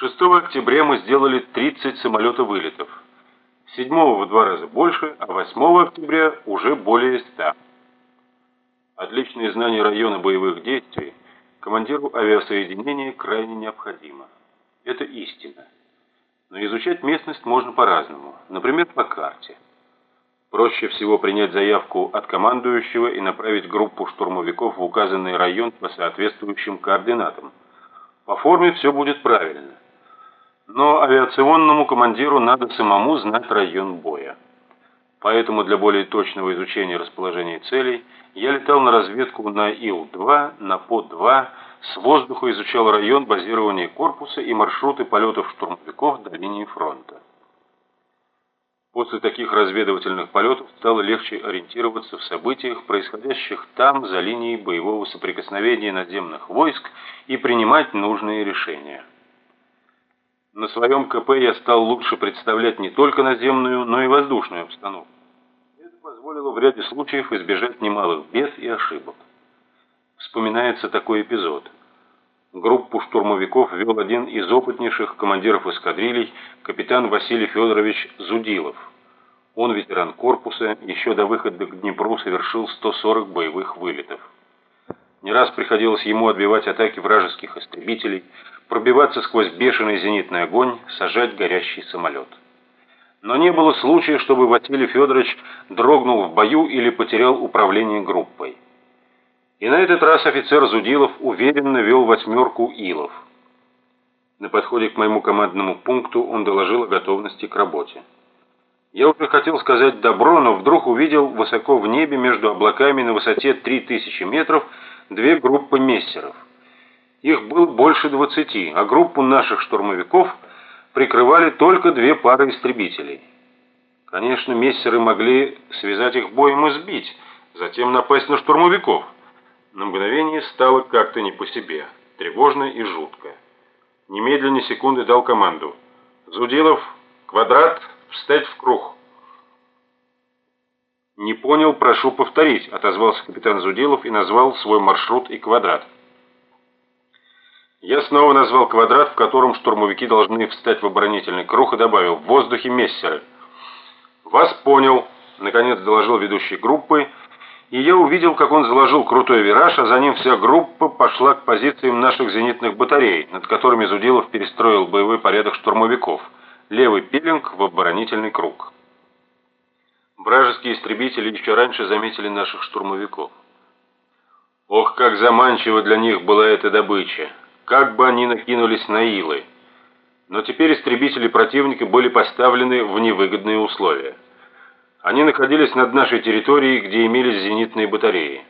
6 октября мы сделали 30 самолета-вылетов. 7 в два раза больше, а 8 октября уже более 100. Отличное знание района боевых действий командиру авиасоединения крайне необходимо. Это истина. Но изучать местность можно по-разному, например, по карте. Проще всего принять заявку от командующего и направить группу штурмовиков в указанный район по соответствующим координатам. По форме все будет правильно. Но авиационному командиру надо самому знать район боя. Поэтому для более точного изучения расположения целей я летал на разведку на Ил-2, на По-2, с воздуха изучал район базирования корпуса и маршруты полетов штурмовиков до линии фронта. После таких разведывательных полетов стало легче ориентироваться в событиях, происходящих там, за линией боевого соприкосновения наземных войск, и принимать нужные решения. На своем КП я стал лучше представлять не только наземную, но и воздушную обстановку. Это позволило в ряде случаев избежать немалых бед и ошибок. Вспоминается такой эпизод. Группу штурмовиков вел один из опытнейших командиров эскадрилей, капитан Василий Федорович Зудилов. Он ветеран корпуса, еще до выхода к Днепру совершил 140 боевых вылетов. Не раз приходилось ему отбивать атаки вражеских истребителей, пробиваться сквозь бешеный зенитный огонь, сажать горящий самолет. Но не было случая, чтобы Василий Федорович дрогнул в бою или потерял управление группой. И на этот раз офицер Зудилов уверенно вел восьмерку Илов. На подходе к моему командному пункту он доложил о готовности к работе. Я уже хотел сказать добро, но вдруг увидел высоко в небе между облаками на высоте 3000 метров две группы мессеров. Их было больше 20, а группу наших штурмовиков прикрывали только две пары истребителей. Конечно, мессеры могли связать их боем и сбить, затем напасть на штурмовиков. На мгновение стало как-то не по себе, тревожно и жутко. Немедленно секунды дал команду. «Зудилов, квадрат, встать в круг!» «Не понял, прошу повторить», — отозвался капитан Зудилов и назвал свой маршрут и квадрат. Я снова назвал квадрат, в котором штурмовики должны встать в оборонительный круг, и добавил «в воздухе мессеры». «Вас понял», — наконец доложил ведущий группы, и я увидел, как он заложил крутой вираж, а за ним вся группа пошла к позициям наших зенитных батарей, над которыми Зудилов перестроил боевой порядок штурмовиков. Левый пилинг в оборонительный круг. Вражеские истребители еще раньше заметили наших штурмовиков. Ох, как заманчива для них была эта добыча! как бы они накинулись на Илы. Но теперь истребители противника были поставлены в невыгодные условия. Они находились над нашей территорией, где имелись зенитные батареи.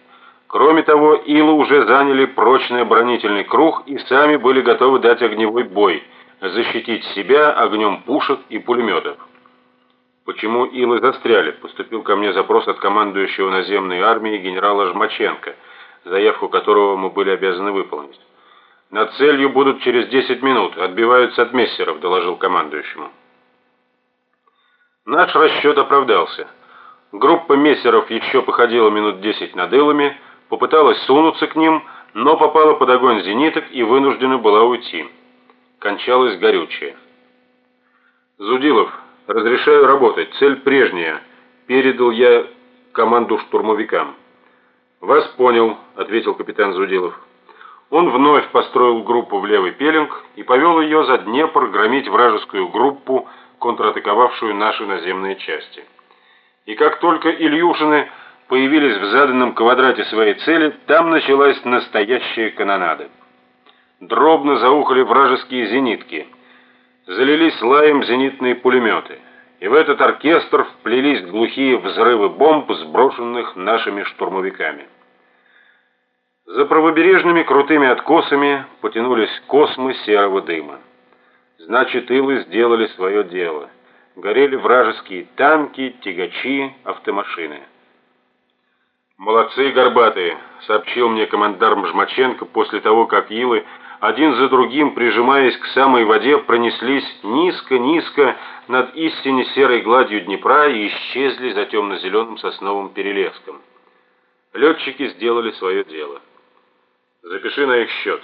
Кроме того, Илы уже заняли прочный оборонительный круг и сами были готовы дать огневой бой, защитить себя огнем пушек и пулеметов. Почему Илы застряли? Поступил ко мне запрос от командующего наземной армией генерала Жмаченко, заявку которого мы были обязаны выполнить. «Над целью будут через 10 минут. Отбиваются от мессеров», — доложил командующему. Наш расчет оправдался. Группа мессеров еще походила минут 10 над илами, попыталась сунуться к ним, но попала под огонь зениток и вынуждена была уйти. Кончалось горючее. «Зудилов, разрешаю работать. Цель прежняя», — передал я команду штурмовикам. «Вас понял», — ответил капитан Зудилов. Он вновь построил группу в левый пеленг и повел ее за Днепр громить вражескую группу, контратаковавшую наши наземные части. И как только Ильюшины появились в заданном квадрате своей цели, там началась настоящая канонада. Дробно заухали вражеские зенитки, залились лаем зенитные пулеметы, и в этот оркестр вплелись глухие взрывы бомб, сброшенных нашими штурмовиками. За правобережными крутыми откосами потянулись космы серого дыма. Значит, илы сделали свое дело. Горели вражеские танки, тягачи, автомашины. «Молодцы, горбатые», — сообщил мне командар Мжмаченко после того, как илы, один за другим, прижимаясь к самой воде, пронеслись низко-низко над истине серой гладью Днепра и исчезли за темно-зеленым сосновым перелеском. Летчики сделали свое дело. Запиши на их счет.